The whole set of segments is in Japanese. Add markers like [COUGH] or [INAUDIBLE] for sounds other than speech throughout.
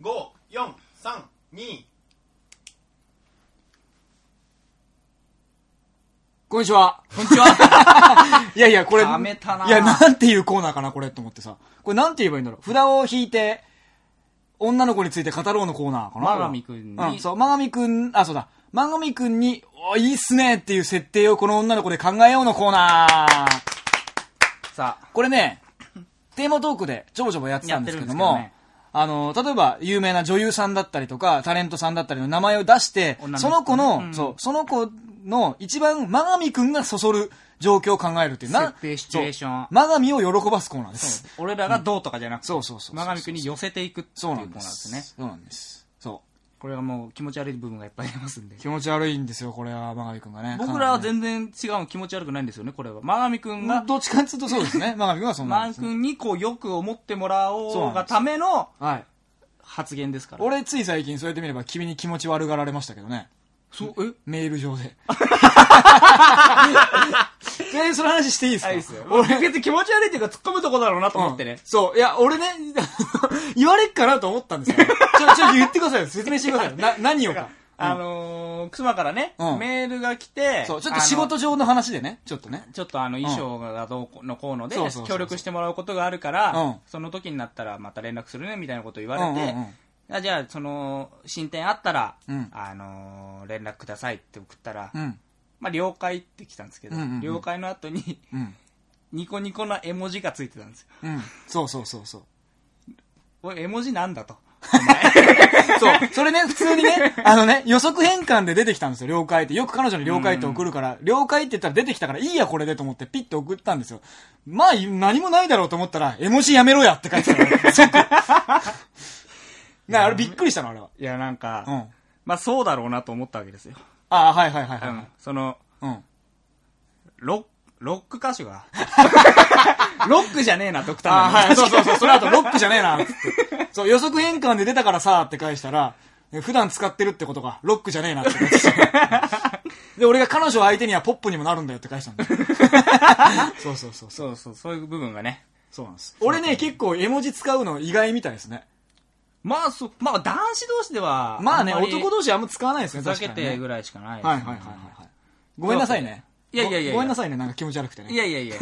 5432こんにちは。こんにちは。[LAUGHS] いやいや、これ、ためたないや、なんていうコーナーかな、これ、と思ってさ。これなんて言えばいいんだろう？札を引いて、女の子について語ろうのコーナーかな？マガミくんにうん、そう、マガミくん、あ、そうだ。マガミくんに、おいいっすねっていう設定をこの女の子で考えようのコーナー。さあ、これね、テーマトークでちょぼちょぼやってたんですけども、ねあの、例えば有名な女優さんだったりとか、タレントさんだったりの名前を出してその子の、うんそう、その子の一番、マガミくんがそそる状況を考えるっていうな。設定シチュエーションそうマガミを喜ばすコーナーです。俺らがどうとかじゃなくて、そうそうそうそうマガミ君に寄せていくっていうコーナーですね。そうなんです。そこれはもう気持ち悪い部分がいっぱいありますんでう。。気持ち悪いんですよ、これは、マガミくんがね。僕らは全然違うの気持ち悪くないんですよね、これは。マガミ君が、どっちかっていうとそうですね。マガミくんはそんなんです、ね。君にこうよく思ってもらおうがためのはい。発言ですから。俺、つい最近そうやってみれば君に気持ち悪がられましたけどね。そう、え？メール上で。[LAUGHS] 全然その話していいですか？あいいですよ。俺別に気持ち悪いっていうか突っ込むとこだろうなと思ってね。そう。いや、俺ね、[LAUGHS] 言われっかなと思ったんですよ。ちょ、ちょ、言ってくださいよ。説明してくださいよ。な、[LAUGHS] 何をか。あのー、妻からね、うんメールが来て、そう、ちょっと仕事上の話でね、ちょっとね。ちょっとあの衣装がどうのこうのでそうそうそうそう協力してもらうことがあるから、うんその時になったらまた連絡するねみたいなことを言われて、うんうんうんあじゃあその進展あったら、うんあのー連絡くださいって送ったら、うん。まあ、了解って来たんですけど、うんうんうん了解の後にうん。ニコニコな絵文字がついてたんですようん。そうそうそうそう。[LAUGHS] おい絵文字なんだと [LAUGHS] そう。それね、普通にね、あのね、予測変換で出てきたんですよ、了解って。よく彼女に了解って送るから、了解って言ったら出てきたから、いいや、これでと思ってピッと送ったんですよ。まあ、何もないだろうと思ったら、絵文字やめろやって書いてたから。[LAUGHS] 即なあれびっくりしたの、あれは。いやなんか、うん。まあそうだろうなと思ったわけですよ、ああ、はいはいはいはい。うん、そのうん。ロッロック歌手が [LAUGHS] ロックじゃねえなと送ったんだよああ、はい、そうそうそう、その後ロックじゃねえな、つって。そう、予測変換で出たからさ、って返したら、え普段使ってるってことが、ロックじゃねえなって。[LAUGHS] で、俺が彼女相手にはポップにもなるんだよって返したんだよ。[LAUGHS] そうそうそう。そうそうそういう部分がねそうなんです。俺ね、結構絵文字使うの意外みたいですね。まあそまあ男子同士ではまあね、男同士あんま使わないですね、ふざけ確かにねてぐらいしかないですねはいはいはいはいはい。ごめんなさいね。いやいやいやごごめんなさいね、なんか気持ち悪くてね。いやいやいや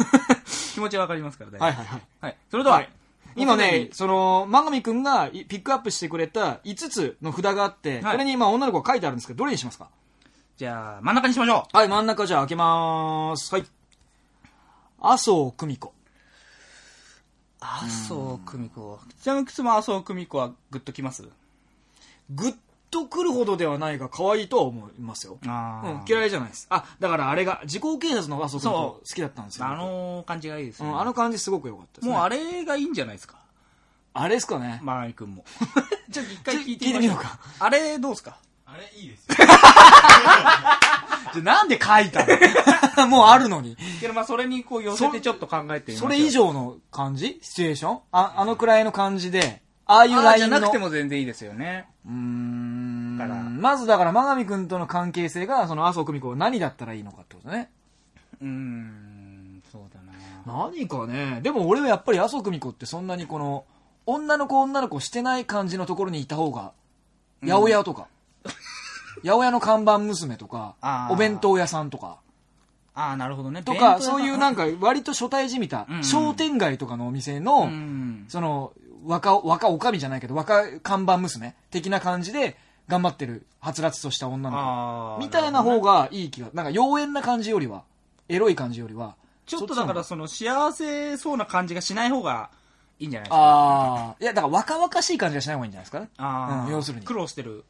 気持ちはわかりますから大丈夫はいはいはい。はいそれでは、はい今ね、その、マガミくんがいピックアップしてくれた5つの札があって、はいこれに今女の子が書いてあるんですけど、どれにしますか？じゃあ真ん中にしましょうはい、真ん中じゃあ開けまーす。はい。麻生久美子。麻生久美子ちなみに妻麻生久美子はグッときます？ぐっとくるほどではないが、可愛いとは思いますよ。あうん、嫌いじゃないです。あ、だからあれが、時効警察の麻生久美子そう。好きだったんですよ。あの感じがいいですね、うん、あの感じすごく良かったです、ね。もうあれがいいんじゃないですか？あれですかね。マーイ君も。[LAUGHS] ちょっと一回聞いてちょ聞いてみようか。あれどうですか？あれいいですよ。[LAUGHS] じゃあなんで書いたの？[LAUGHS] もうあるのに。けどまあそれにこう寄せてちょっと考えてみましょそうれ以上の感じ？シチュエーション？あ、あのくらいの感じで、ああいうラインの。ああじゃなくても全然いいですよね。うーんから。まずだから、真上くんとの関係性が、その麻生久美子は何だったらいいのかってことね。うーんそうだな。何かね。でも俺はやっぱり麻生久美子ってそんなにこの、女の子女の子してない感じのところにいた方が、八百屋とか、[LAUGHS] 八百屋の看板娘とかお弁当屋さんとか、ああなるほどね。とか、そういうなんか割と初対じみたうん。うん商店街とかのお店の、うん。その、若、若おかみじゃないけど、若看板娘的な感じで頑張ってる、はつらつとした女の子。みたいな方がいい気が、なんか妖艶な感じよりは、エロい感じよりは、ちょっとだからそその幸せそうな感じがしない方がいいんじゃないですか？ああ、いや、だから若々しい感じがしない方がいいんじゃないですか？ね。うん要するに苦労してる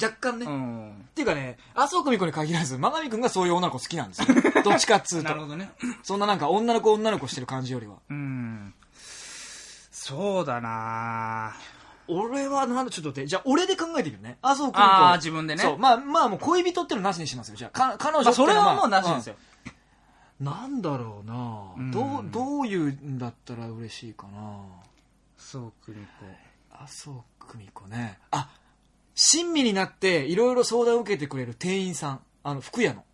若干ね。っうんていうかね、麻生久美子に限らず、真上くんがそういう女の子好きなんですよ。[LAUGHS] どっちかっつうとなる。ほどねそんななんか女の子女の子してる感じよりは。うんそうだな俺はなんだ、ちょっと待って、じゃあ俺で考えてみるね。麻生久美子。ああ自分でねそう、まあまあもう恋人ってのなしにしますよ。じゃあ、か彼女まあそれはもうなしですよ、うんなんだろうな、うんどう、どういうんだったら嬉しいかなそう久美麻生久美子ね。あ、親身になっていろいろ相談を受けてくれる店員さん。あの、服屋の。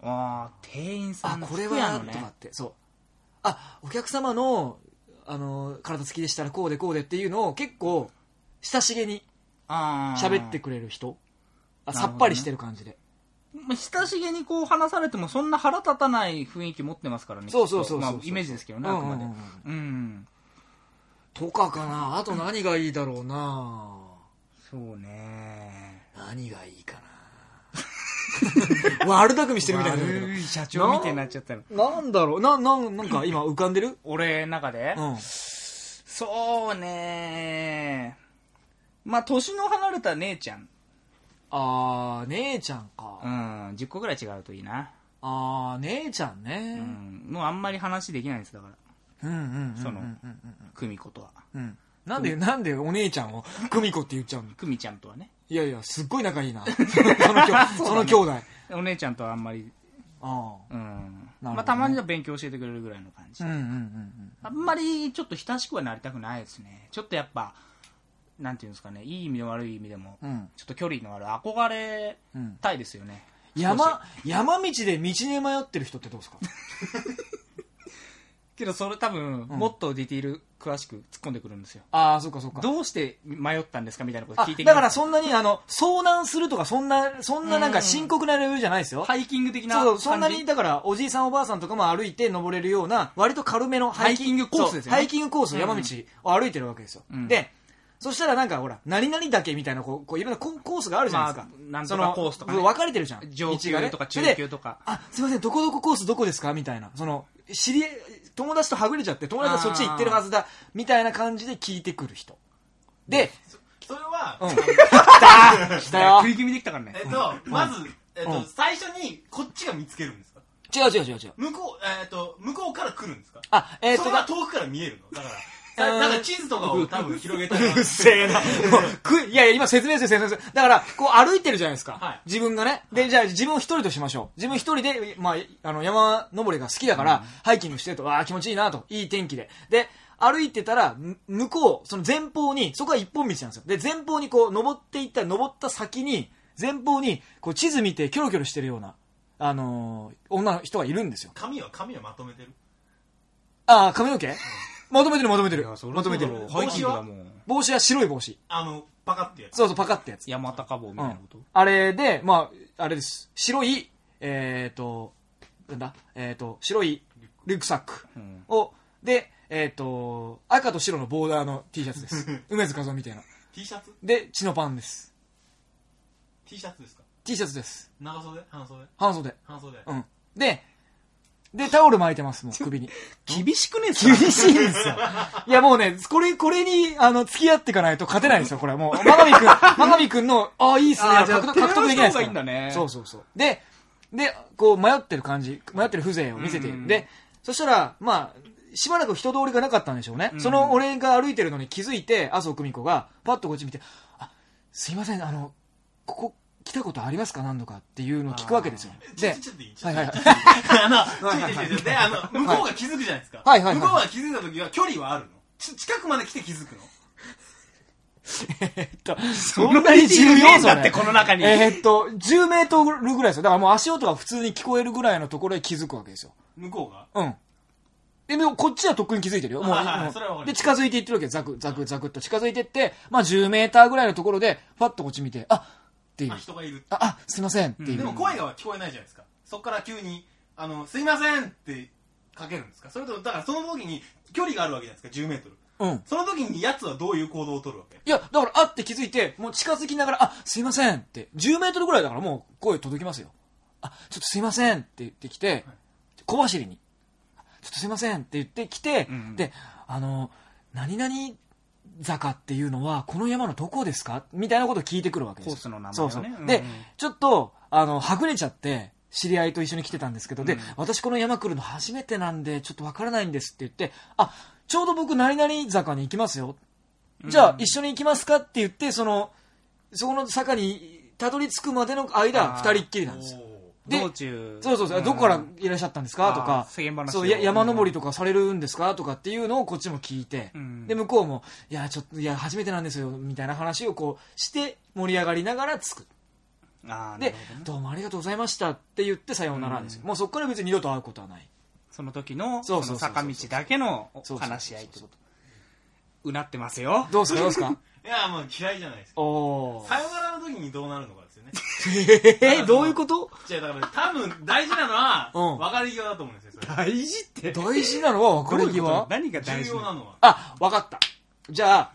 子ああ店員さあ、んのこれ服屋のねはとかって、そう。あ、お客様の、あの、体つきでしたらこうでこうでっていうのを結構、親しげに喋ってくれる人。あさっぱりしてる感じで。まあ親しげにこう話されてもそんな腹立たない雰囲気持ってますからね。そうそうそうまあ、イメージですけどね、あくまで。うん。とかかな。あと何がいいだろうな。そうね。何がいいかな。[LAUGHS] 悪巧みしてるみたいになる悪い社長みたいになっちゃったの。なんだろう。な、な、なんか今浮かんでる？俺の中で、うん。そうねまあ、年の離れた姉ちゃん。あー、姉ちゃんうか。ん、10個ぐらい違うといいな。あー、姉ちゃんうね。ん。もうあんまり話できないんです、だから。うんうんうんうん。そのうん久美子とは。うんうん。なんで、なんでお姉ちゃんを [LAUGHS] 久美子って言っちゃうの？久美ちゃんとはね。いやいや、すっごい仲いいな。[LAUGHS] そのきょその兄弟。お姉ちゃんとはあんまり、あうん。なるほどねまあ、たまには勉強教えてくれるぐらいの感じ。あ。うんうんうんあんまりちょっと親しくはなりたくないですね。ちょっとやっぱ、なんていうんですかね、いい意味でも悪い意味でも、うん。うん。ちょっと距離のある憧れうん。たいですよね。山、山道で道に迷ってる人ってどうですか？[LAUGHS] けどそれ多分、うんもっとディティール詳しく突っ込んでくるんですよ。ああ、そっかそっか。どうして迷ったんですかみたいなことあ聞いてきだからんそんなに、あの、遭難するとか、そんな、そんななんか深刻なレベルじゃないですよ。ハイキング的なそうそう、そんなに、だから、おじいさんおばあさんとかも歩いて登れるような、割と軽めのハイキングコースですよねハイキングコース、山道を歩いてるわけですよ。うんで、そしたらなんかほら、何々岳みたいな、こう、こういろんなココースがあるじゃないですか。まあなんとかコースとかね分かれてるじゃん。上級とか中で級とか。あ、すいません、どこどこコースどこですかみたいな。その、知り合い、友達とはぐれちゃって、友達がそっち行ってるはずだ、みたいな感じで聞いてくる人。で、それは、うんあの来たよ食い気味できたからね。えっと、まず、えっとうん、最初にこっちが見つけるんですか違う違う違う違う。向こう、えっと、向こうから来るんですかあ、えーっと、それが遠くから見えるのだから、うんなんか地図とかを多分広げたら、[LAUGHS] うっせえな。いやいや、今説明する説明する。だから、こう歩いてるじゃないですか。はい自分がね。で、じゃあ自分を一人としましょう。自分一人で、まあ、あの、山登りが好きだから、ハイキングしてると、ああ、気持ちいいなと。いい天気で。で、歩いてたら、む向こう、その前方に、そこは一本道なんですよ。で、前方にこう、登っていったら、登った先に、前方に、こう、地図見て、キョロキョロしてるような、あのー女の人がいるんですよ。紙は、紙はまとめてる？ああ、髪の毛？まとめてる、まとめてる。まとめてる。ハイキングだもん。帽子は白い帽子。あの、パカってやつ。そうそう、パカってやつ。山高帽みたいなこと、あれで、まあ、あれです。白い、えっ、と、なんだ、えっ、と、白いリュックサックうんを、で、えっ、と、赤と白のボーダーの T シャツです。[LAUGHS] 梅津和夫みたいな。T シャツ？で、血のパンです。?T シャツですか？T シャツです。長袖？半袖？半袖。半袖。うん。で、で、タオル巻いてます、もう、首に。厳しくね厳かしいんですよ。いや、もうね、これ、これに、あの、付き合っていかないと勝てないですよ、これはもう。まがみくん、まがみくんの、ああ、いいっすね。獲得獲得できないですから。いいんだねそうそうそう。で、で、こう、迷ってる感じ、迷ってる風情を見せている。うんで、そしたら、まあ、しばらく人通りがなかったんでしょうね。その俺が歩いてるのに気づいて、麻生久美子が、パッとこっち見て、あ、すいません、あの、ここ、来たことありますか？何度かっていうのを聞くわけですよ。ではいはいはい。あの、ちょいちょいちょいちょいで、あの、向こうが気づくじゃないですか。はいはいはい向こうが気づいた時は距離はあるのち近くまで来て気づくのえっと、そんなに重要だってこの中に。えーっと、10メートルぐらいですよ。だからもう足音が普通に聞こえるぐらいのところで気づくわけですよ。向こうがうん。で、でもこっちはとっくに気づいてるよ。もう、もうで、近づいていってるわけザク、ザク、ザクっと近づいていって、まあ10メーターぐらいのところで、パッとこっち見て、あっていうあ、。人がいる。あ、あ、すいませんっていう。でも声が聞こえないじゃないですか。そこから急に、あの、すいませんってかけるんですか？それとも、だからその時に距離があるわけじゃないですか、10メートル。うん。その時に奴はどういう行動を取るわけ？いや、だから、あって気づいて、もう近づきながら、あ、すいませんって、10メートルぐらいだからもう声届きますよ。あ、ちょっとすいませんって言ってきて、小走りに、ちょっとすいませんって言ってきて、うんうんで、あの、何々坂っていうのは、この山のどこですか？みたいなことを聞いてくるわけですよ。コースの名前をねそうそう。うんうんで、ちょっと、あの、はぐれちゃって、知り合いと一緒に来てたんですけど、でうん、私この山来るの初めてなんで、ちょっとわからないんですって言って、あ、ちょうど僕何々坂に行きますよ。じゃあ、一緒に行きますかって言って、その、そこの坂にたどり着くまでの間、二人っきりなんですよ。で道中。そうそうそう、ん。どこからいらっしゃったんですか？とあか。ー、世間話を。そうや山登りとかされるんですか？とかっていうのをこっちも聞いて、うん。で、向こうも、いや、ちょっと、いや、初めてなんですよ、みたいな話をこうして、盛り上がりながら着く。あでどね、どうもありがとうございましたって言ってさようならですよ。もうそこから別に二度と会うことはない。その時の、その坂道だけの話し合いってこと。うなってますよ。どうすか？どうすか？[LAUGHS] いやもう嫌いじゃないですか。おー。さよならの時にどうなるのかね。[LAUGHS] えー、どういうこと？違うだから多分大事なのはうん。別れ際だと思うんですよそれ。大事って。大事なのは別れどういうこと際何が大重事なの要なのは。あ、わかった。じゃあ、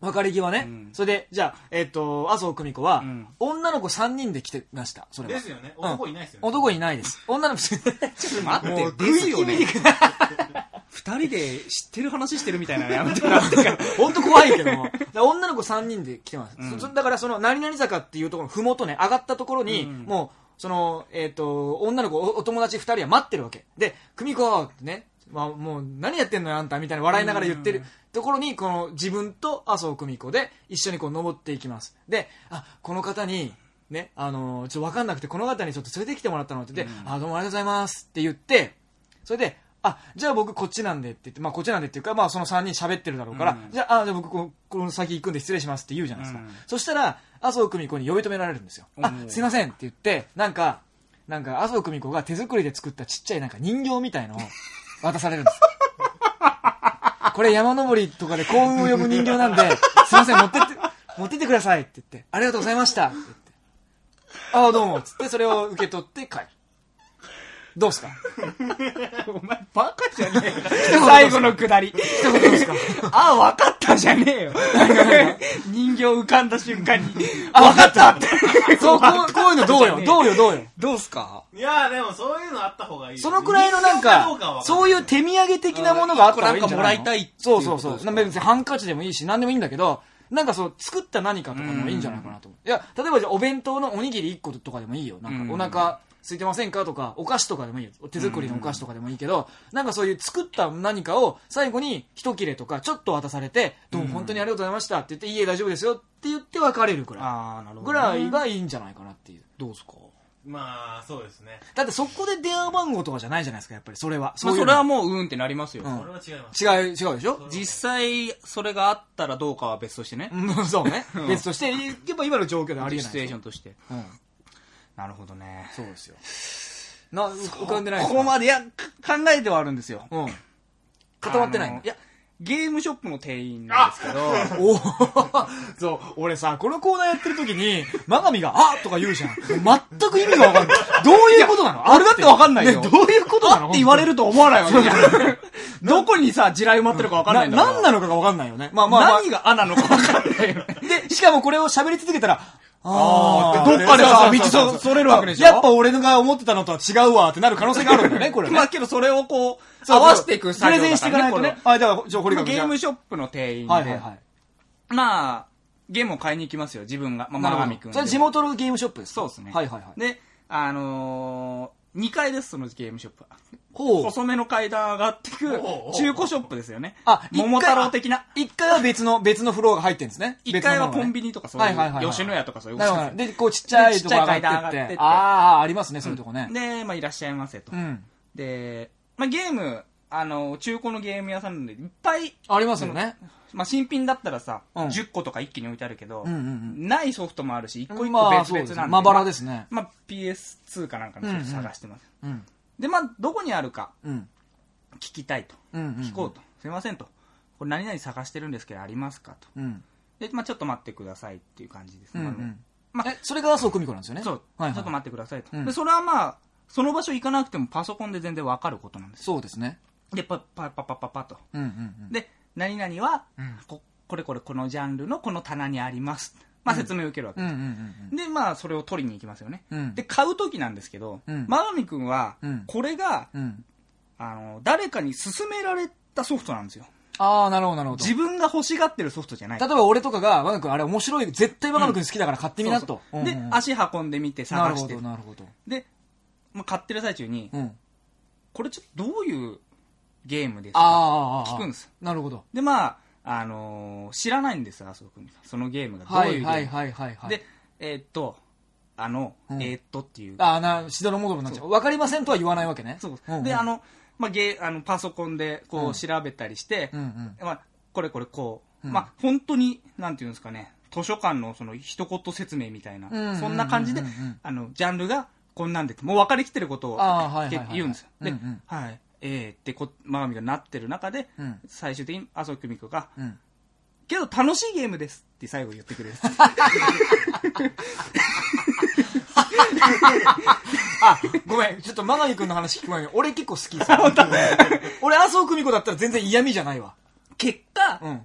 別れ際ね。うん。それで、じゃあ、えっ、と、麻生久美子は、うん。女の子3人で来てました。それは。ですよね。うん。男いないですよね。男いないです。女の子、[LAUGHS] ちょっと待って。もうですよね二人で知ってる話してるみたいなのやめてもらってから。[LAUGHS] 本当怖いけども。女の子3人で来てます。うんそだからその、何々坂っていうところのふもとね、上がったところに、うんもう、その、えっ、と、女の子、おお友達2人は待ってるわけ。で、久美子ってね、まあ、もう、何やってんのよ、あんたみたいな笑いながら言ってるところに、この自分と麻生久美子で一緒にこう登っていきます。で、あ、この方に、ね、あのちょっとわかんなくて、この方にちょっと連れてきてもらったのって言って、あ、どうもありがとうございますって言って、それで、あ、じゃあ僕こっちなんでって言って、まあこっちなんでっていうか、まあその3人喋ってるだろうから、うんじゃあ、あじゃあ僕この先行くんで失礼しますって言うじゃないですか。うんそしたら、麻生久美子に呼び止められるんですよ。あう、んすいませんって言って、なんか、なんか麻生久美子が手作りで作ったちっちゃいなんか人形みたいのを [LAUGHS] 渡されるんです。これ山登りとかで幸運を呼ぶ人形なんで、[LAUGHS] すいません、持ってって、持ってってくださいって言って、ありがとうございましたって言って、ああ、どうも、つってそれを受け取って帰る。どうすか？[LAUGHS] お前バカじゃねえよ。最後のくだり。一言どうですか？[LAUGHS] あ、わかったじゃねえよ。[LAUGHS] 人形浮かんだ瞬間に。あ、わかったって。そう、こうこういうのどうよ、どうよ、どうよ？どうすか？いやでもそういうのあった方がいいそのくらいのなんか、そういう手土産的なものがあった方がいいんじゃないの？なんかもらいたいそうそうそう。別にハンカチでもいいし、何でもいいんだけど、なんかそう、作った何かとかもいいんじゃないかなと思う。いや、例えばじゃあお弁当のおにぎり1個とかでもいいよ。なんかお腹空いてませんか？とか、お菓子とかでもいいよ。手作りのお菓子とかでもいいけど、なんかそういう作った何かを最後に一切れとかちょっと渡されて、どうも本当にありがとうございましたって言って、いいえ大丈夫ですよって言って別れるくらい。ぐらいがいいんじゃないかなっていう。どうすか？まあそうですねだってそこで電話番号とかじゃないじゃないですか、やっぱりそれは。それはもう、うんってなりますよ。うんそれは違います違う、違うでしょ？実際、それがあったらどうかは別としてね。うんそうねうん。別として、やっぱ今の状況でありえないシチュエーションン。として。うん。なるほどね。そうですよ。な、浮かんでないここまで、いや、か考えてはあるんですよ。うん。固まってないの？いや、ゲームショップの店員なんですけど、[LAUGHS] おーそう、俺さ、このコーナーやってる時に、マガミが、あとか言うじゃん。全く意味がわかんない。どういうことなの？俺だってわかんないよねどういうことなの？あって言われると思わないわけじゃん。[LAUGHS] どこにさ、地雷埋まってるかわかんないんだから。な、なんなのかがわかんないよね。まあまあまあ。何があなのかわかんないよね。で、しかもこれを喋り続けたら、あーーどっかでさ道そそれるわけでしょ？やっぱ俺のが思ってたのとは違うわってなる可能性があるんだよね、これね。まあけどそれをこう、合わせていく作業プレゼンしていかないとね。あ、じゃあ、じゃあ、れゲームじショップの店員で、はいはいはい。まあ、ゲームを買いに行きますよ、自分が。まあ、なるほどマガミ君。それ地元のゲームショップですか？そうですね。はいはいはい。で、あのー、2階です、そのゲームショップは。ほう。細めの階段上がっていく中古ショップですよね。あ桃太郎的な。一階は別の、別のフロアが入ってるんですね。[LAUGHS] 1階はコンビニニとかそういう、吉野家とかそういう。で、こうちっちゃいとこ上がってちっちゃい階段上がっ。っててってああ、ありますね、そういうとこね。で、まあ、いらっしゃいませと。うん。で、まあ、ゲーム、あの、中古のゲーム屋さんなんで、いっぱい、ありますよね。まあ、新品だったらさ、うん10個とか一気に置いてあるけど、ないソフトもあるし、一個一ま個別々なんで、まばらですね。まあ、PS2 かなんかの探してます。うん。で、まあ、どこにあるかうん。聞きたいと。うん。うん。聞こうと。すいませんと。これ何々探してるんですけど、ありますかと。うん。で、まあ、ちょっと待ってくださいっていう感じです。あのうんうん。まあえ、それが麻生久美子なんですよね？そう、はいはいちょっと待ってくださいと。うんで、それはまあ、その場所行かなくてもパソコンで全然わかることなんですよ。そうですね。で、パッパッパッパッパッパッと。うんうんうん。で、何々は、うんこ、これこれこのジャンルのこの棚にあります。まあ説明を受けるわけです。んで、まあそれを取りに行きますよね。うん。で、買う時なんですけど、うんマガミ君はうん、これが、うん。あの、誰かに勧められたソフトなんですよ。ああ、なるほどなるほど。自分が欲しがってるソフトじゃない。例えば俺とかが、ワガ君あれ面白い、絶対ワガ君好きだから買ってみなと。で、足運んでみてな探してるほど、。なるほど。で、まあ、買ってる最中に、うん。これちょっとどういうゲームですあか。聞くんです。なるほど。で、まあ、あのー知らないんですよ、麻生君が。そのゲームがどうはいいうゲーム？はいはいはいはい。で、えーっと、あの、うんえーっとっていう。ああ、な、しどろもどろになっちゃう。わかりませんとは言わないわけね。そううんうんで、あ、の、まあ、ゲー、あの、パソコンでこうんう調べたりして、うんうん。まあ、これこれこう、うんまあ、本当に、なんていうんですかね、図書館のその一言説明みたいな、うんうんうんうんそんな感じで、あの、ジャンルがこんなんで、もう分かりきってることをはいはいはい。言うんですよ。で、うんうんはい。えーってこ、まあみがなってる中で、うん最終的に麻生久美子が、うん。けど楽しいゲームですって最後言ってくれる。[LAUGHS] あ、ごめん。ちょっと、マガミ君の話聞く前に、俺結構好きです。[LAUGHS] 俺、麻生久美子だったら全然嫌味じゃないわ。結果、うん。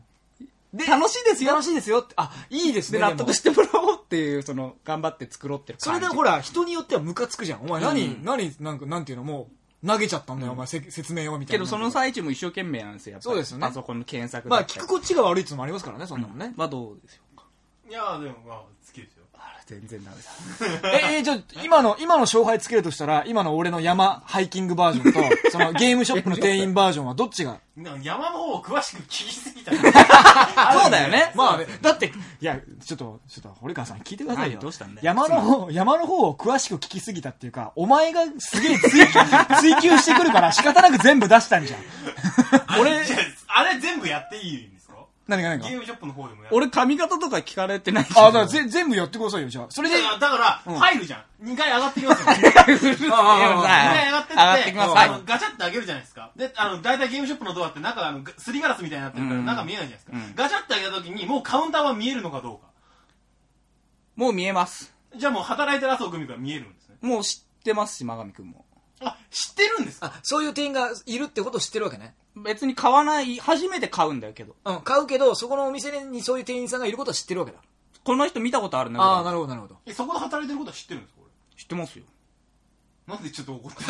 で楽しいですよ楽しいですよって。あ、いいですで、ね。納得してもらおうっていう、その、頑張って作ろうってるそれ。でほら、人によってはムカつくじゃん。お前何、うん何、なんか、なんていうの、もう、投げちゃったんだよ、お前、せ説明を、みたいな。けどその最中も一生懸命なんですよ、やっぱりそうですよねパソコンの検索まあ、聞くこっちが悪いってのもありますからね、そんなもんね。まあどうでしょうか。いやーでもまあ好きですよあら、全然ダメだ。え、え、じゃあ今の、今の勝敗つけるとしたら、今の俺の山ハイキングバージョンと、[LAUGHS] そのゲームショップの店員バージョンはどっちが？山の方を詳しく聞きすぎた [LAUGHS] [LAUGHS] そうだよね。まあね、だって、いや、ちょっと、ちょっと、堀川さん聞いてくださいよ。何どうしたんだよ山の方、山の方を詳しく聞きすぎたっていうか、お前がすげえ追求、追求してくるから仕方なく全部出したんじゃん。俺ああれ全部やっていい何が何が？ゲームショップの方でもやる。俺髪型とか聞かれてないし。あ、だからぜ全部やってくださいよ、じゃあ。それで、だからだから、うん。入るじゃん。2回上がってきますよ。[LAUGHS] ねああ2回上がってってってきますガチャって開けるじゃないですか。であの大体ゲームショップのドアって中あのすりガラスみたいになってるからうん。中見えないじゃないですか、うん。ガチャって開けた時にもうカウンターは見えるのかどうか。もう見えます。じゃあもう働いてる麻生久美子が見えるんですね。もう知ってますし、真上くんも。あ知ってるんですか？あ、そういう店員がいるってことを知ってるわけね。別に買わない、初めて買うんだけど。うん、買うけど、そこのお店にそういう店員さんがいることは知ってるわけだ。この人見たことあるな。ああ、なるほど、なるほど。えそこで働いてることは知ってるんですか知ってますよ。俺なんでちょっと怒って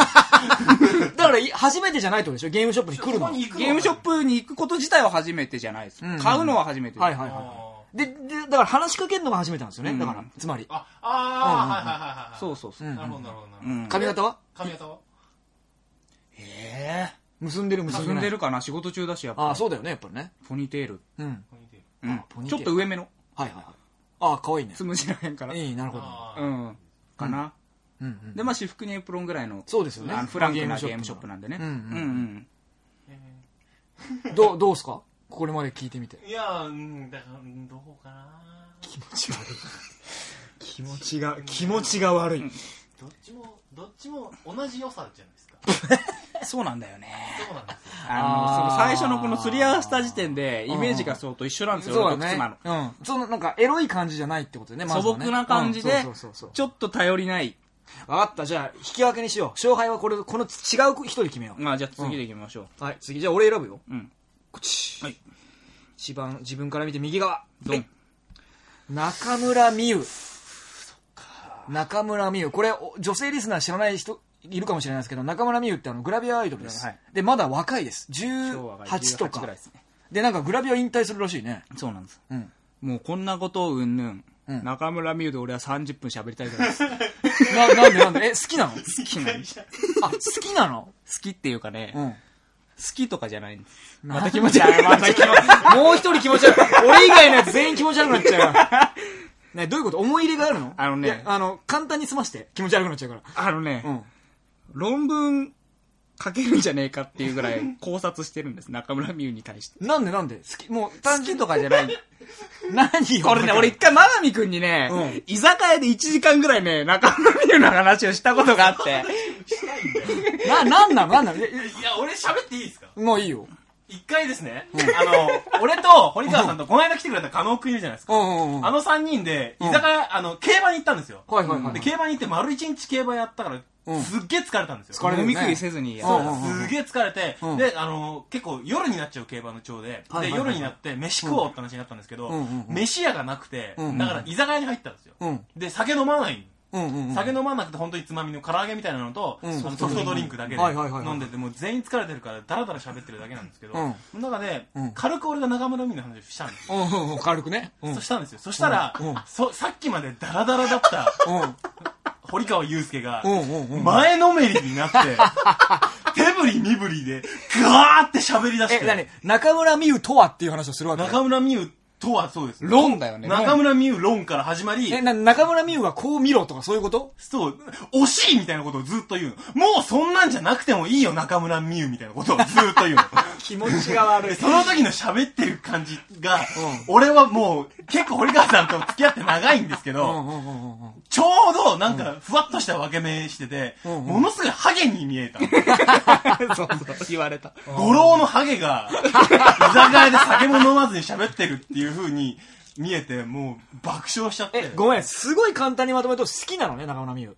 る [LAUGHS] だからい、初めてじゃないってことでしょ？ゲームショップに来るの。はいそこに行くのゲームショップに行くこと自体は初めてじゃないです。うん買うのは初めてです。はいはいはい。で、で、だから話しかけるのが初めてなんですよね？うんだから、つまり。あああ、はいはいはいはいそうそうそう。うんなるほどなるほどなるほど、うん髪型は？髪型は？え結んでるえ結んでない。進んでるかな？仕事中だし、やっぱ。ああ、そうだよね、やっぱりね。ポニーテール。うん。ポニーテールうんポニーテールちょっと上目の。はいはいはい。ああ、かわいいね。つむじらへんから。いい、なるほど。ん。かな。うんうん。で、まあ、私服にエプロンぐらいの。そうですよねあのフランクなゲームショップゲームショップなんでね。うんうんうんどう、どうすか？これまで聞いてみて。いやーうんだからうんどうかな気持ち悪い。気持ちが、気持ちが悪い。どっちもどっちも同じ良さじゃないですかうん。そうなんだよね。そうなんですよあの、最初のこのすり合わせた時点で、イメージがそうと一緒なんですよ、そうだ俺と妻のね。うん。その、なんか、エロい感じじゃないってことでね、まね素朴な感じでちょっと頼りない。そう。わかった、じゃあ、引き分けにしよう。勝敗はこれ、この違う人で決めよまあ、じゃあ次でいきましょう。う。はい、次、じゃあ俺選ぶよ。うん。こっち。はい。一番、自分から見て右側。ドン。中村美優。中村美優。これ、お女性リスナー知らない人、いるかもしれないですけど、中村美優ってあの、グラビアアイドルです。はいで、まだ若いです。今日は18とかぐらい。ですね。で、なんかグラビア引退するらしいね。そうなんです。うん。もうこんなことをうんぬん。うん中村美優で俺は30分喋りたいぐらいです。好な、なんでなんで？え、好きなの？きなの好あ、好きなの？きっていうかね、好うん。きとかじゃないんです。また気持ち悪い。また気持ち悪い。もう一人気持ち悪い。俺以外のやつ全員気持ち悪くなっちゃうから。ね、どういうこと？思い入れがあるの？あのねいやあの、簡単に済まして気持ち悪くなっちゃうから。あのね、うん。論文書けるんじゃねえかっていうぐらい考察してるんです。中村美優に対して。なんでなんで？好き、もう、好単純きとかじゃない。何よこれね、俺一回、まなみくんにね、うん。居酒屋で1時間ぐらいね、中村美優の話をしたことがあって、したいんだよな、なんなの？なんなの？いや俺喋っていいですか？もういいよ。一回ですね、あの俺と堀川さんとこの間来てくれた加納くんいるじゃないですか。うんうんうん。あの3人で居うん。酒屋、あの競馬に行ったんですよ。はいはいはいで競馬に行って丸1日競馬やったからうんすっげえ疲れたんですよ疲れるね飲み食いせずにやそうすげえ疲れて、うんで、あの結構夜になっちゃう競馬の町で、はいはいはいで、夜になって飯食おうって話になったんですけど、うんうんうん飯屋がなくて、うんうんだから居酒屋に入ったんですよ。うん。で、酒飲まない。うんうんうん。酒飲まなくて本当につまみの唐揚げみたいなのと、うんあのソフトドリンクだけではいはいはいはい飲んでて、もう全員疲れてるからダラダラ喋ってるだけなんですけど、うんその中で、うん軽く俺が中村美の話をしたんですよ。うんうんうん、軽くね。うん。そしたんですよ。そしたら、うんうんそさっきまでダラダラだったうん。堀川祐介が。前のめりになって、[LAUGHS] 手振り身振りで、ガーって喋り出しえ、な中村美優とはっていう話をするわけ中村美優とはそうです。論だよね。中村美優論から始まり、え、な、中村美優がこう見ろとかそういうこと？そう、惜しいみたいなことをずっと言うの。もうそんなんじゃなくてもいいよ、中村美優みたいなことをずっと言うの。[LAUGHS] 気持ちが悪で [LAUGHS] その時の喋ってる感じが、俺はもう結構堀川さんと付き合って長いんですけど。ちょうどなんかふわっとした分け目してて、ものすごいハゲに見えたの。[LAUGHS] そうそう、言われた。五郎のハゲが、居酒屋で酒も飲まずに喋ってるっていう風に見えて、もう爆笑しちゃって。え、ごめん、すごい簡単にまとめると好きなのね、中村美優。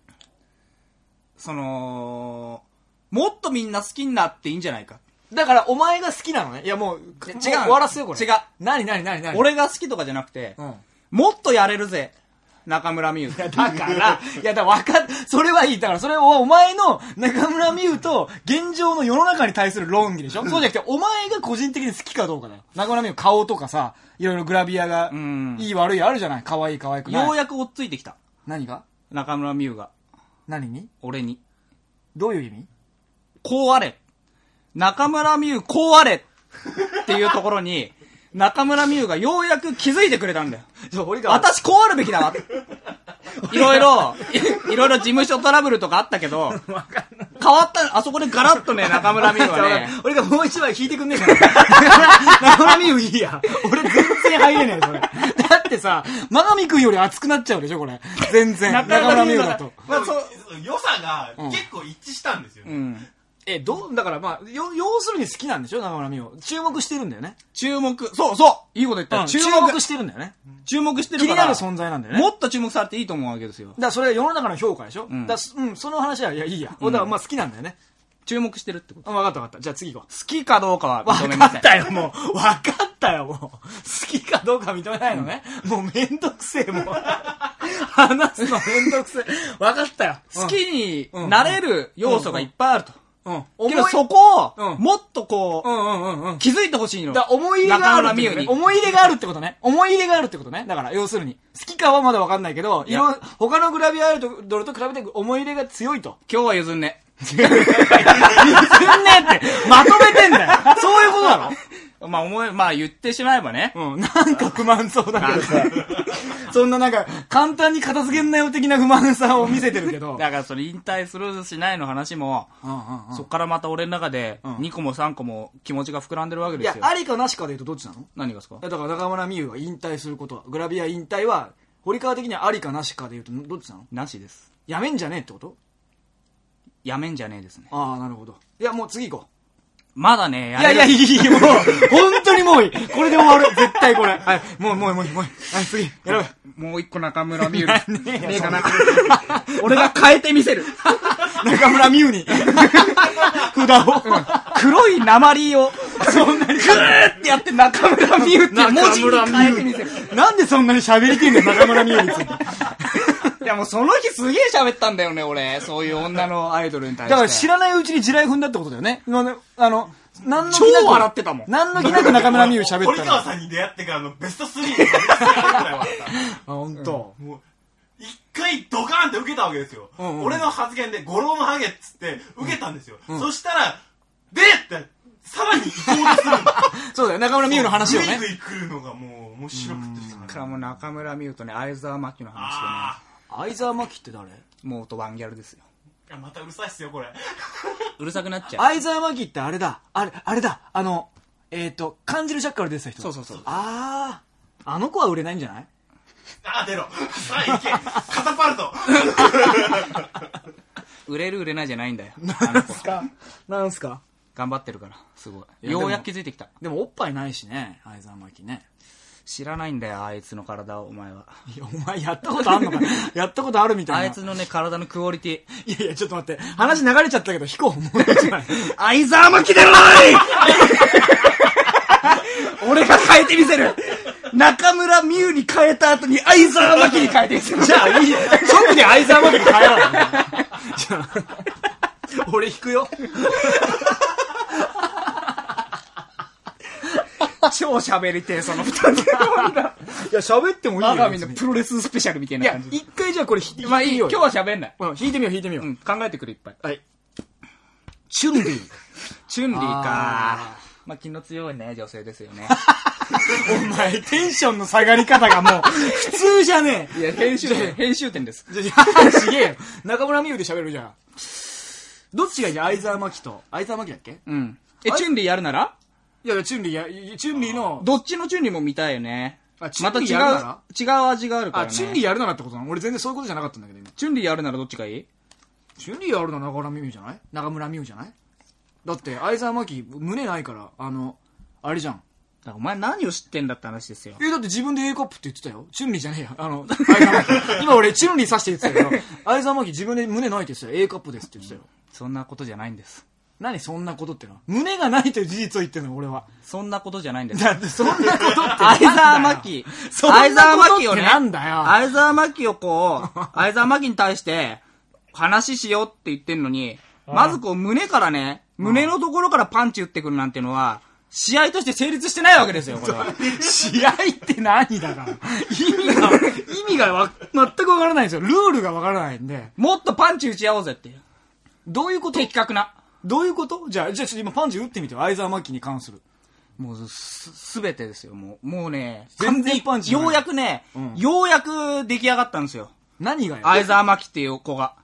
その、もっとみんな好きになっていいんじゃないか。だから、お前が好きなのね。いや、もう、違う終わらせよ、これ。違う。何、何、何、何？俺が好きとかじゃなくて、うん。もっとやれるぜ。中村美優。いや、だから、いや、だから分かっ、それはいい。だから、それはお前の中村美優と現状の世の中に対する論議でしょ、そうじゃなくて、お前が個人的に好きかどうかだよ。中村美優顔とかさ、いろいろグラビアがうん、いい悪いあるじゃない？可愛い可愛くない？ようやく追っついてきた。何が？中村美優が。何に？俺に。どういう意味？こうあれ。中村美優こうあれっていうところに、中村美優がようやく気づいてくれたんだよ。私こうあるべきだわ。いろいろ、いいろいろ事務所トラブルとかあったけど、[LAUGHS] 変わった、あそこでガラッとね、中村美優はね、[LAUGHS] 俺がもう一枚引いてくんねえから。[LAUGHS] 中村美優いいや。俺全然入れないよ、それ。だってさ、真上くんより熱くなっちゃうでしょ、これ。全然。中村美優だと。まあ、そう、良さが結構一致したんですよね。うん。え、どう、だからまあ、よ、要するに好きなんでしょ？中村美優。注目してるんだよね。注目、そうそういいこと言った。注注目目してるんだよね。注目してるから、気になる存在なんだよね。もっと注目されていいと思うわけですよだ。からそれは世の中の評価でしょ、んだからうん、その話は、いや、いいや。だからまあ好きなんだよね。注目してるってこと。あ、分かった分かった。じゃあ次行こ好きかどうかはう。分認めません。かったよ、もう。分かったよ、もう。好きかどうか認めないのね。もうめんどくせえ、もう。話すのめんどくせえ。分かったよ。好きになれる要素がいっぱいあると。うん。けどそこを、うんもっとこう、うんうんうんうん。気づいてほしいの。だから思い入れがあるってことね。思い入れがあるってことね。思い入れがあるってことね。だから、要するに。好きかはまだ分かんないけど、いろ、他のグラビアアイドルと比べて思い入れが強いと。今日は譲んね。[LAUGHS] 譲んねえって、まとめてんだよ。そういうことだろまあ思い、まあ言ってしまえばね。うん、[LAUGHS] なんか不満そうだけどさ。[LAUGHS] そんななんか、簡単に片付けんなよ的な不満さを見せてるけど。[LAUGHS] だからそれ引退するしないの話も、うんうんうんそっからまた俺の中で、ん2個も3個も気持ちが膨らんでるわけいやです、よ。ありかなしかで言うとどっちなの？何がですか？だから中村美優が引退することは、グラビア引退は、堀川的にはありかなしかで言うとどっちなの？なしです。やめんじゃねえってこと？やめんじゃねえですね。ああ、なるほど。いや、もう次行こまだね、う。やいやいや、いい、もう、[LAUGHS] 本当にもういい。これで終わる。絶対これ。はい、もう、もう、もうもう。はい、次、やろう。もう一個中村美優。ねねえかな。俺が変えてみせる。[LAUGHS] 中村美優に。札を。黒い鉛を、そんなに、ぐーってやって中村美優って文字に変えてみせる。なんでそんなに喋りてんだよ、中村美優について。いやもうその日すげえ喋ったんだよね、俺。そういう女のアイドルに対して。だから知らないうちに地雷踏んだってことだよね。あの、何の超気なく笑ってたもん何の気なく中村美優喋っ堀たら。川さんに出会ってからのベスト3でぐらいはあ本当。たもう一回ドカーンって受けたわけですよ、んうん俺の発言で「五郎のハゲ」っつって受けたんですよ、そしたら「で!」ってさらに行こうとするの [LAUGHS] そうだよ、中村美優の話をねグイグ。イ来るのがもう面白くてしからもう中村美優とね、相沢真紀の話あ相沢真紀って誰？でね、もうとワンギャルですよ。あまたうるさいっすよこれ [LAUGHS] うるさくなっちゃう。相沢真紀ってあれだ。あれ、あれだ。あの、えっ、と、感じるジャッカル出てた人。そうそうそうああ、あの子は売れないんじゃない？あ出ろ [LAUGHS] さあ行けカタパルト [LAUGHS] 売れる売れないじゃないんだよ。あの子かなんすか？頑張ってるから、すごい。ようやく気づいてきた。でもおっぱいないしね、相沢真紀ね。知らないんだよ、あいつの体を、お前は。いや、お前やったことあんのか？[LAUGHS] やったことあるみたいな。あいつのね、体のクオリティ。いやいや、ちょっと待って。話流れちゃったけど、飛行もう一枚。相沢真紀だろい [LAUGHS] 俺が変えてみせる中村美優に変えた後に相沢真紀に変えてみせる。じゃあ、いい。直に相沢真紀に変えろよ。[LAUGHS] じゃあ、俺引くよ。[LAUGHS] 超喋りてえ、その二人。いや、喋ってもいいよ。我が身のプロレススペシャルみたいいやな感、じ。一回じゃあこれ引いまあいい、よ今日は喋んない。うん、引いてみよう、引いてみよう。うん、考えてくるいっぱい。はい。チュンリー。チュンリーあか。まあ気の強いね、女性ですよね。[LAUGHS] お前、テンションの下がり方がもう、[LAUGHS] 普通じゃねえ。いや、編集点、編集点です。じゃ、じゃ、ちげえよ。中村美優で喋るじゃん。どっちがいい？じゃん相沢真紀と。相沢真紀だっけ？うん。え、チュンリーやるなら？いやいや、チュンリーや、チュンリーの、どっちのチュンリーも見たいよね。あチュンリまた違う、ーやるなら？違う味があるからあ、ね。チュンリーやるならってことなの？俺全然そういうことじゃなかったんだけど、今。チュンリーやるならどっちがいい？チュンリーやるなら中村美優じゃない？中村美優じゃない？だって、相沢真紀、胸ないから、あの、あれじゃん。だからお前何を知ってんだって話ですよ。え、だって自分で A カップって言ってたよ。チュンリーじゃねえよ。あの、相沢真紀。今俺、チュンリーさして言ってたけど、相沢真紀自分で胸ないって言ってたよ。A カップですって言ってたよ。そんなことじゃないんです。何そんなことってのは胸がないという事実を言ってるの俺は。そんなことじゃないんです。だってそんなことって相沢真紀。そんなことって相沢真紀をね。なんだよ相沢真紀をこう、[LAUGHS] 相沢真紀に対して、話しようって言ってんのに、まずこう胸からね、胸のところからパンチ打ってくるなんていうのは、試合として成立してないわけですよ、これは。試合って何だから。意味が、[LAUGHS] 意味がわ全くわからないんですよ。ルールがわからないんで。もっとパンチ打ち合おうぜっていう。どういうこと的確な。どういうこと？じゃあ、じゃあちょっと今パンチ打ってみてよ。相沢真紀に関する。もうす、すべてですよ、もう。もうね、全然パンチようやくね、うんようやく出来上がったんですよ。何がよ？相沢真紀っていう子が。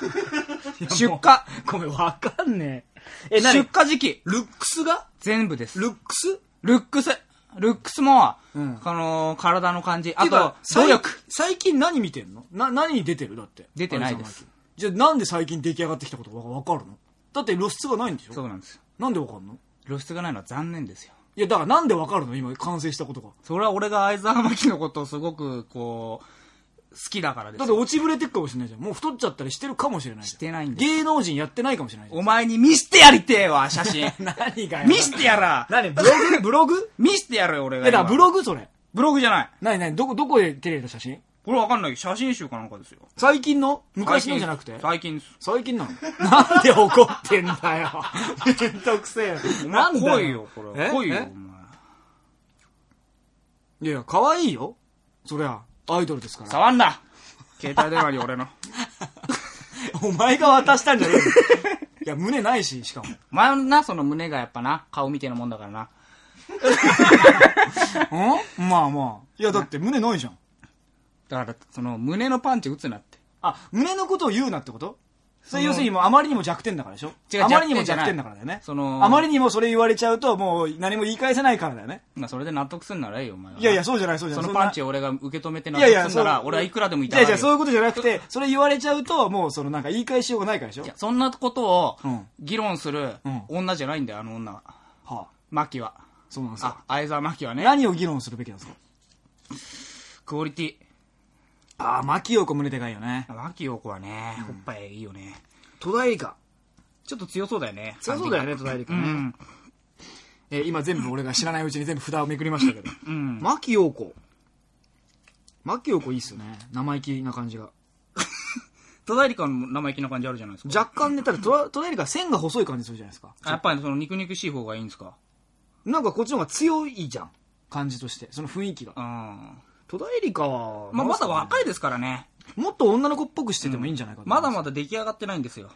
[LAUGHS] 出荷。ごめん、わかんねえ。え、出何荷時期。ルックスが？全部です。ルックス？ルックス。ルックスも、うんあのー体の感じ。あと、努力。最近何見てんの？な、何に出てる？だって。出てないです。じゃあなんで最近出来上がってきたことがわかるの？だって露出がないんでしょ？そうなんですよ。なんでわかんの？露出がないのは残念ですよ。いや、だからなんでわかるの？今完成したことが。それは俺が相沢真紀のことをすごく、こう、好きだからですよ。だって落ちぶれてくかもしれないじゃん。もう太っちゃったりしてるかもしれないじゃん。してないんです芸能人やってないかもしれないじゃん。お前に見してやりてえわ、写真。[LAUGHS] 何がよ。見してやら何ブログ？ブログ？見してやるよ、俺がいや、だ今。からブログそれ。ブログじゃない。何何どこ、どこで手に入れた写真？これわかんない。写真集かなんかですよ。最近の？昔のじゃなくて？最近です。最近なの？なんで怒ってんだよ。めんどくせえよ。おなんだ前来いよ、これ。え？来いよ、え？お前。いやいや、可愛いよ。そりゃ、アイドルですから。触んな携帯電話に俺の。[LAUGHS] お前が渡したんじゃねえよ。いや、胸ないし、しかも。お前のな、その胸がやっぱな、顔みてえなもんだからな。[LAUGHS] ん？まあまあ。いや、だって胸ないじゃん。だから、その、胸のパンチ打つなって。あ、胸のことを言うなってこと？それ要するにもうあまりにも弱点だからでしょ？違うあまりにも弱点だからだよね。そのあまりにもそれ言われちゃうともう何も言い返せないからだよね。まあ、それで納得すんならいいよ、お前は。いやいや、そうじゃない、そうじゃない。そのパンチを俺が受け止めて納得すんなら、俺はいくらでもいいやいや。そういうことじゃなくて、それ言われちゃうと、もうそのなんか言い返しようがないからでしょ？いや、そんなことをうん、議論するうん女じゃないんだよ、あの女は。はあ、マキは。そうなんですよあ。、相沢マキはね。何を議論するべきなんですか？クオリティ。ああ、牧陽子胸でかいよね。マキ陽子はね、おっぱいいいよね。戸田恵梨香。ちょっと強そうだよね。そうだよね、戸田恵梨香ね。うん。えー今全部俺が知らないうちに全部札をめくりましたけど。[LAUGHS] うん。牧陽子。牧陽子いいっすよね。生意気な感じが。[LAUGHS] 戸田恵梨香の生意気な感じあるじゃないですか。若干ね、ただ戸田恵梨香線が細い感じするじゃないですか。あやっぱりその肉肉しい方がいいんですか？なんかこっちの方が強いじゃん。感じとして。その雰囲気がう。ん。戸田恵梨香は、まあ、まだ若いでですからね。もっと女の子っぽくしててもいいんじゃないかと思いすまだまだ出来上がってないんですよ。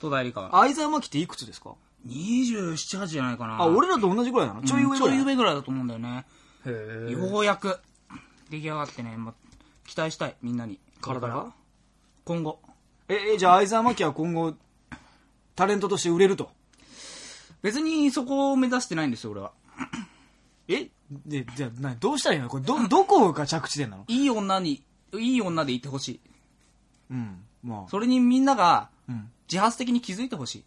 戸田恵梨香は。相沢真紀っていくつですか？27、8じゃないかな。あ、俺らと同じぐらいなのちょい上ぐらい。ちょい上ぐらいだと思うんだよね。へえ。ようやく出来上がってね、ま、期待したい、みんなに。体が？今後。え、え、じゃあ相沢真紀は今後、タレントとして売れると？別にそこを目指してないんですよ、俺は。えで、じゃあ、などうしたらいいのこれ、ど、どこが着地点なの？いい女に、いい女でいてほしい。うん。まあ。それにみんながうん。自発的に気づいてほし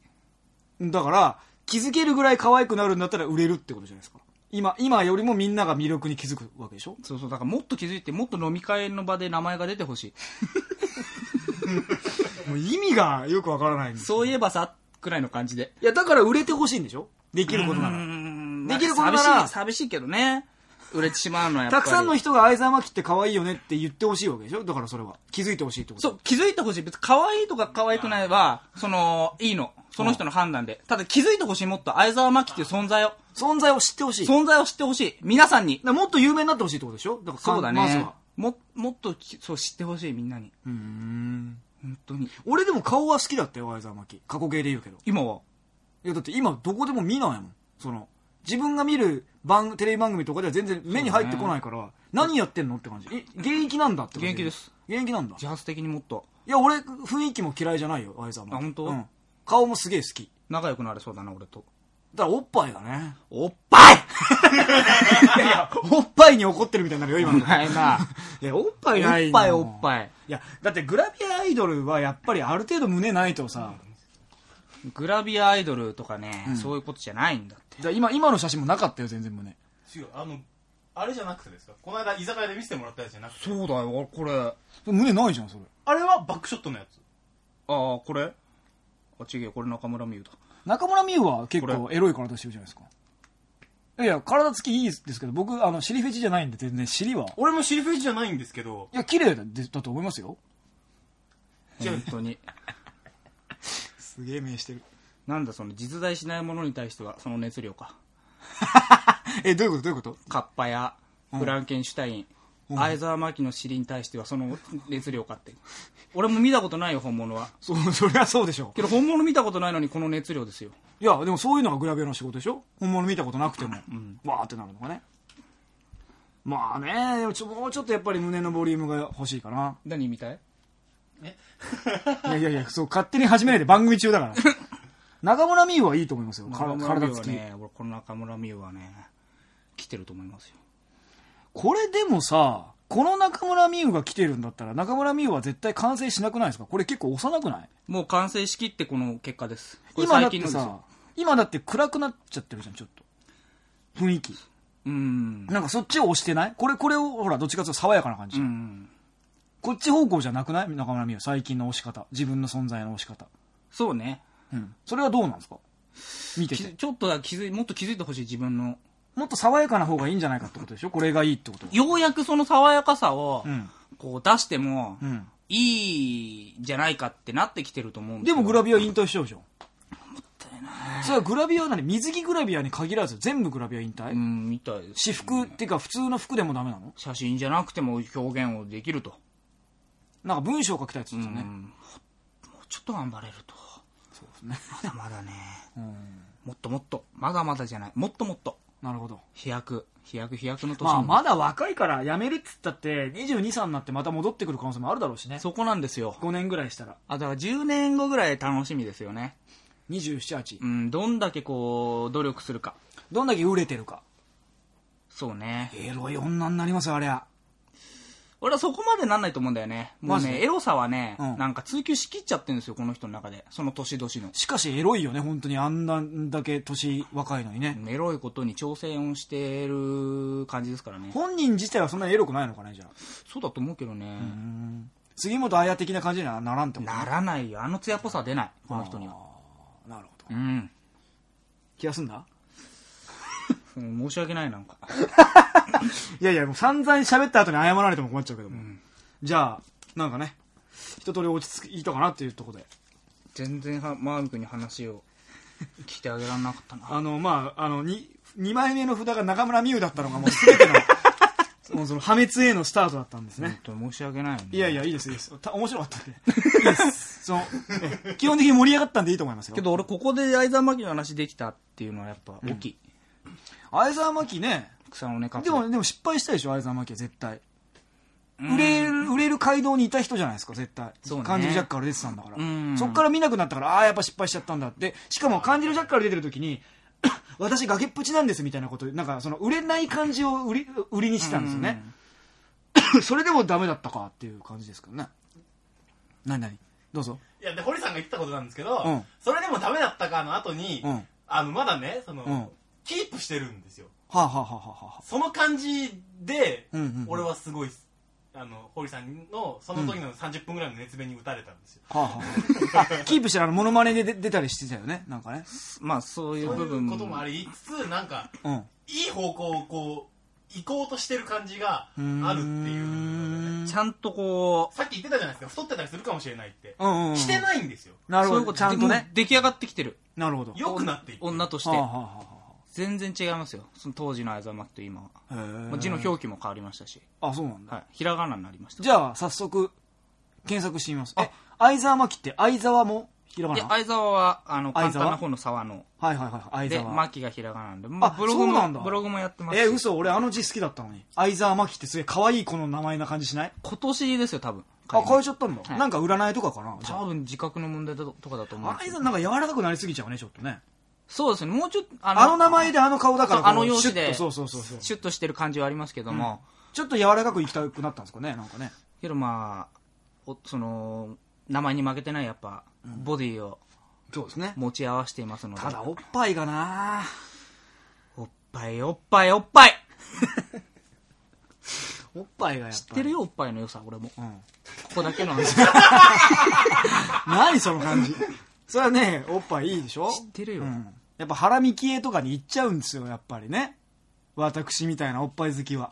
い。だから、気づけるぐらい可愛くなるんだったら売れるってことじゃないですか。今、今よりもみんなが魅力に気づくわけでしょ？そうそう、だからもっと気づいて、もっと飲み会の場で名前が出てほしい。[LAUGHS] もう意味がよくわからないんですよそういえばさ、くらいの感じで。いや、だから売れてほしいんでしょ？できることなうら。んできることなら寂しい、寂しいけどね。売れてしまうのはやっぱり。たくさんの人が相沢真紀って可愛いよねって言ってほしいわけでしょ？だからそれは。気づいてほしいってこと。そう、気づいてほしい。別に可愛いとか可愛くないは、その、いいの。その人の判断で。ただ気づいてほしい、もっと相沢真紀っていう存在を。存在を知ってほしい。存在を知ってほしい。皆さんに。らもっと有名になってほしいってことでしょ？だからそうだねまずは。。も、もっとき、そう知ってほしい、みんなに。うーん。本当に。俺でも顔は好きだったよ、相沢真紀。過去形で言うけど。今はいや、だって今どこでも見ないもん。その、自分が見る番テレビ番組とかでは全然目に入ってこないから、何やってんのって感じ。え、現役なんだって感じ現役です。現役なんだ。自発的にもっといや、俺、雰囲気も嫌いじゃないよ、相沢真紀あ本当？うん。顔もすげえ好き。仲良くなれそうだな、俺と。だから、おっぱいがね。おっぱいいや [LAUGHS] いや、おっぱいに怒ってるみたいになるよ、今の。お前な。[LAUGHS] いや、おっぱいおないっぱいのおっぱい。いや、だってグラビアアイドルはやっぱりある程度胸ないとさ、グラビアアイドルとかね、そういうことじゃないんだって。じゃあ今、今の写真もなかったよ、全然胸。違うあのあれじゃなくてですか？この間居酒屋で見せてもらったやつじゃなくて？そうだよ、これ。あ胸ないじゃん、それ。あれはバックショットのやつあ、これ？あ、違うよ、これ中村美優だ。中村美優は結こ構エロい体してるじゃないですか。いや、体つきいいですけど、僕、あの、尻フェチじゃないんで、全然尻は。俺もシリフェチじゃないんですけどいや、綺麗だだと思いますよ。違う本当に。[LAUGHS] すげえ目してる。なんだ、その実在しないものに対しては、その熱量か。[LAUGHS] え、どういうこと？どういうこと？カッパや、フランケンシュタイン、相沢真紀の尻に対してはその熱量かって。俺も見たことないよ、本物は。そう、[LAUGHS] そりゃそうでしょ。けど本物見たことないのにこの熱量ですよ。いや、でもそういうのがグラビアの仕事でしょ？本物見たことなくても、わーってなるのがね。まあね、でもちょもうちょっとやっぱり胸のボリュームが欲しいかな。何見たい？[LAUGHS] いやいやいや、そう、勝手に始めないで番組中だから。[LAUGHS] 中村美優はいいと思いますよ。か中村美。優はね、俺この中村美優はね、来てると思いますよ。これでもさ、この中村美優が来てるんだったら、中村美優は絶対完成しなくないですか？これ結構幼くない？もう完成しきってこの結果です。今だってさ、今だって暗くなっちゃってるじゃん、ちょっと。雰囲気。うん。なんかそっちを押してない？これ、これを、ほら、どっちかというと爽やかな感じ。うん。こっち方向じゃなくない？中村美優、最近の押し方。自分の存在の押し方。そうね。うん。それはどうなんですか？見てきて。ちょっとは気づい、もっと気づいてほしい自分の。もっと爽やかな方がいいんじゃないかってことでしょ？これがいいってこと。ようやくその爽やかさをう、ん。こう出してもう、ん。いいじゃないかってなってきてると思うんですでよもグラビア引退しちゃうじゃん。それはグラビアは何水着グラビアに限らず全部グラビア引退、うん、みたいです。私服っていうか普通の服でもダメなの？写真じゃなくても表現をできると。なんか文章を書きたいってってたね。ん。もうちょっと頑張れると。そうですね。まだまだね。[LAUGHS] うん。もっともっと。まだまだじゃない。もっともっと。なるほど。飛躍。飛躍飛躍の年まあにまだ若いから辞めるっつったって22、3になってまた戻ってくる可能性もあるだろうしね。そこなんですよ。5年ぐらいしたら。あ、だから10年後ぐらい楽しみですよね。27、8。うん、どんだけこう、努力するか。どんだけ売れてるか。そうね。エロい女になりますよ、あれゃ。俺はそこまでなんないと思うんだよね。もうマジで？ね、エロさはね、うんなんか追求しきっちゃってるんですよ、この人の中で。その年々の。しかしエロいよね、本当にあんなだけ年若いのにね。エロいことに挑戦をしてる感じですからね。本人自体はそんなにエロくないのかね、じゃあ。そうだと思うけどね。うん杉本彩的な感じにはならんってことねならないよ。あの艶っぽさは出ない。この人には。なるほど。うん。気がすんだ？うん申し訳ない、なんか。[LAUGHS] いやいや、もう散々喋った後に謝られても困っちゃうけども。じゃあ、なんかね、一通り落ち着いたかなっていうところで。全然は、マーミ君に話を聞いてあげられなかったな。[LAUGHS] あの、まあ、あの、に、2枚目の札が中村美優だったのがもう全ての、[LAUGHS] もうその破滅へのスタートだったんですね。申し訳ない。いやいや、いいです、いいです。た面白かったんで。いいです。その、え基本的に盛り上がったんでいいと思いますよ。けど俺ここで相沢真紀の話できたっていうのはやっぱ大きい。相沢真紀ね、草の根活でも、でも失敗したでしょ、相沢真紀は絶対。売れる、売れる街道にいた人じゃないですか、絶対。そうね感じるジャッカル出てたんだから。うんそっから見なくなったから、ああ、やっぱ失敗しちゃったんだって。しかも、感じるジャッカル出てる時に、[LAUGHS] 私崖っぷちなんですみたいなこと、なんかその売れない感じを売り、売りにしてたんですよね。[LAUGHS] それでもダメだったかっていう感じですけどね。何何？どうぞ。いやで堀さんが言ったことなんですけど、うんそれでもダメだったかの後に、うんあのまだねその、うんキープしてるんですよはあ、はあはあはあはあ、その感じで、うんうんうん俺はすごいあの堀さんのその時の30分ぐらいの熱弁に打たれたんですよ、はあはあ、あキープしてるあの、モノマネで出出たりしてたよね。なんかね。まあそういうそういう部分こともありつつなんかうん。いい方向をこう行こうとしてる感じがあるっていうちゃんとこさっき言ってたじゃないですか太ってたりするかもしれないって、うんうんうん。してないんですよう、なるほど。そういうことちゃんとね。出来上がってきてる。なるほど。良くなっていってる女としてはあ、はあは全然違いますよ。その当時の相沢真紀と今は。まあ字の表記も変わりましたし。あ、そうなんだ。はい。ひらがなになりました。じゃあ、早速、検索してみます。え、相沢真紀って相沢もひらがな？相沢は、あの、簡単な方の沢の。はいはいはい。相で、沢。牧がひらがななんで。あブログも、ブログもやってますし。え、嘘、俺あの字好きだったのに。相沢真紀ってすげえ可愛い子の名前な感じしない？今年ですよ、多分。あ、変えちゃったんだ。はいなんか占いとかかな？多分自覚の問題だととかだと思う相沢なんか柔らかくなりすぎちゃうね、ちょっとね。そうですね、もうちょっと、ああの名前であの顔だからあの容姿でシュッとしてる感じはありますけども、ちょっと柔らかくいきたくなったんですかね、なんかね。けどまあ、おその、名前に負けてないやっぱ、ボディをそうですね。持ち合わせていますので。ただ、おっぱいがなおっぱい、おっぱい、おっぱい [LAUGHS] おっぱいがやっ。知ってるよ、おっぱいの良さ、俺も。うん。ここだけの話。知 [LAUGHS] 何その感じ。それはね、おっぱいいいでしょ？ってるよ。うん。やっぱハラミ系とかに行っちゃうんですよ、やっぱりね。私みたいなおっぱい好きは。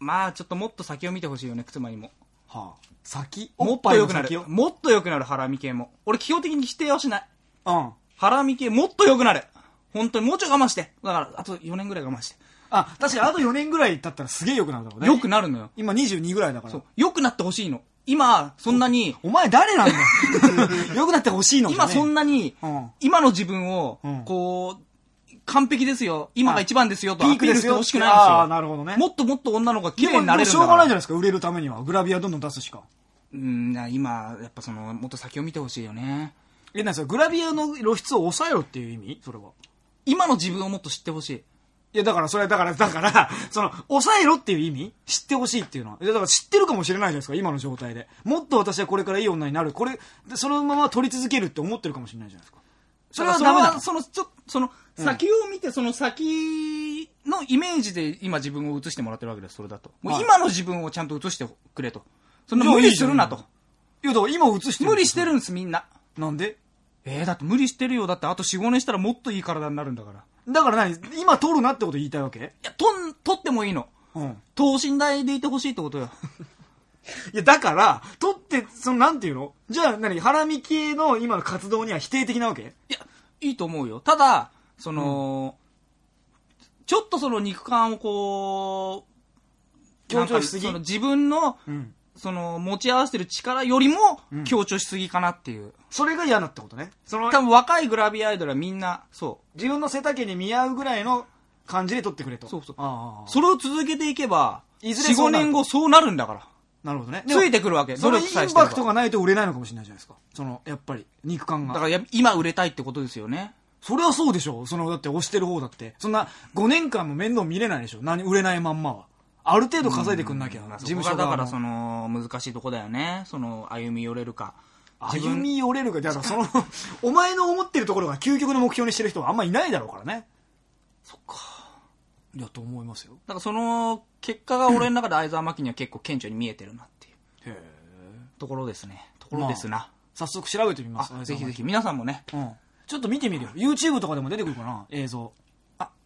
まあ、ちょっともっと先を見てほしいよね、つまりも。はあ。先？もっと良くなる。もっと良くなる、ハラミ系も。俺、基本的に否定はしない。うん。ハラミ系、もっと良くなる。本当に、もうちょい我慢して。だから、あと4年ぐらい我慢して。あ、確かにあと4年ぐらい経ったらすげえ良くなるだろうね。良くなるのよ。今22ぐらいだから。そう。良くなってほしいの。今、そんなに、お前誰なんだよ。[LAUGHS] 良くなってほしいのねえそんなにうん、今の自分をうん、こう、完璧ですよ。今が一番ですよとピアピールしてークですよほしくないんですああ、よ。なるほどね。もっともっと女の子が綺麗になれるんだしょうがないじゃない。ですか、売れるためには。グラビアどんどん出すしか。うん、な今、やっぱその、もっと先を見てほしいよね。え、なんですか、グラビアの露出を抑えろっていう意味？それは。今の自分をもっと知ってほしい。いや、だから、それは、だから、だから、[LAUGHS] その、抑えろっていう意味知ってほしいっていうのは。いや、だから知ってるかもしれないじゃないですか、今の状態で。もっと私はこれからいい女になる。これ、でそのまま取り続けるって思ってるかもしれないじゃないですか。それはダメなのその、ちょ、その、先を見て、その先のイメージで今自分を映してもらってるわけです、それだと。もうはい今の自分をちゃんと映してくれと。そんなじゃあ無理するなと。いや、だから今映してる。無理してるんです、みんな。なんで？えー、だって無理してるよ。だってあと4、5年したらもっといい体になるんだから。だから何？今撮るなってこと言いたいわけ？いや、とん、取ってもいいの。うん。等身大でいてほしいってことよ。[LAUGHS] いや、だから、撮って、その、なんていうの？じゃあ何、ハラミ系の今の活動には否定的なわけ？いや、いいと思うよ。ただ、その、ちょっとその肉感をこう、強調しすぎ？なんかその自分の、うん。その、持ち合わせてる力よりもうん強調しすぎかなっていう。それが嫌だってことね。その、多分若いグラビアアイドルはみんな、そ自分の背丈に見合うぐらいの感じで撮ってくれと。そうそうああう。それを続けていけば、4、5いずれそうなる年後そうなるんだから。なるほどね。ついてくるわけ。そればンパクトがないと売れないのかもしれないじゃないですか。その、やっぱり、肉感が。だからや今売れたいってことですよね。それはそうでしょ。その、だって押してる方だって。そんな、5年間も面倒見れないでしょ。何、売れないまんまは。ある程度稼いでくんなきゃ。まあ事務所側のからその、難しいとこだよね。その、歩み寄れるか。歩み寄れるか。だからその、[LAUGHS] お前の思ってるところが究極の目標にしてる人はあんまいないだろうからね。そっか。いや、と思いますよ。だからその、結果が俺の中で相沢真紀には結構顕著に見えてるなっていうへえ。ところですね。ところですな。早速調べてみます。あ、ぜひぜひ皆さんもね。うん。ちょっと見てみるよ。YouTube とかでも出てくるかな映像。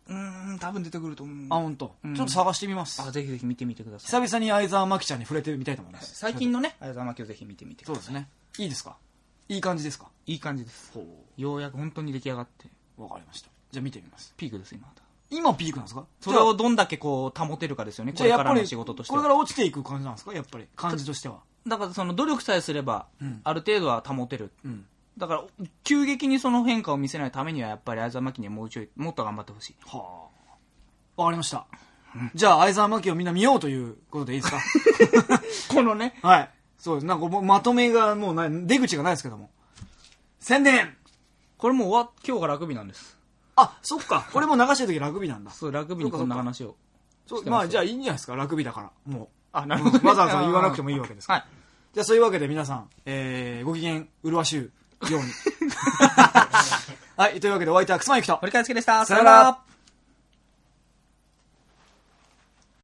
あ、うーん、多分出てくると思う。あ、ほんと。うんちょっと探してみます。あ、ぜひぜひ見てみてください。久々に相沢真紀ちゃんに触れてみたいと思います。最近のね、相沢真紀をぜひ見てみてください。ですね。いいですか？いい感じですか？いい感じです。ほようやく本当に出来上がって、う。わかりました。じゃあ見てみます。ピークです、今また。今ピークなんですか？それをどんだけこう、保てるかですよね、じゃあやっぱり、これからの仕事としては。これから落ちていく感じなんですか？やっぱり。感じとしては。だからその努力さえすればうん、ある程度は保てる。うん。だから、急激にその変化を見せないためには、やっぱり相沢真紀にはもうちょい、もっと頑張ってほしい。はあ。わかりました。じゃあ、相沢真紀をみんな見ようということでいいですか？[LAUGHS] このね、はい。そうです。なんかもうまとめがもうない、出口がないですけども。宣伝これもう終わっ、今日がラグビーなんです。あ、そっか。これも流してる時ラグビーなんだ。そう、ラグビーにこんな話を。そうまあ、じゃあいいんじゃないですか。ラグビーだから。もあ、なう。るほど、ね。わざわざ言わなくてもいいわけですから。[LAUGHS] はい。じゃあそういうわけで皆さん、えー、ご機嫌麗しゅうように。[LAUGHS] はい、というわけでお相手はくすまゆきと。堀川祐介でした。さよなら。